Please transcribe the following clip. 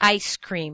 ice cream.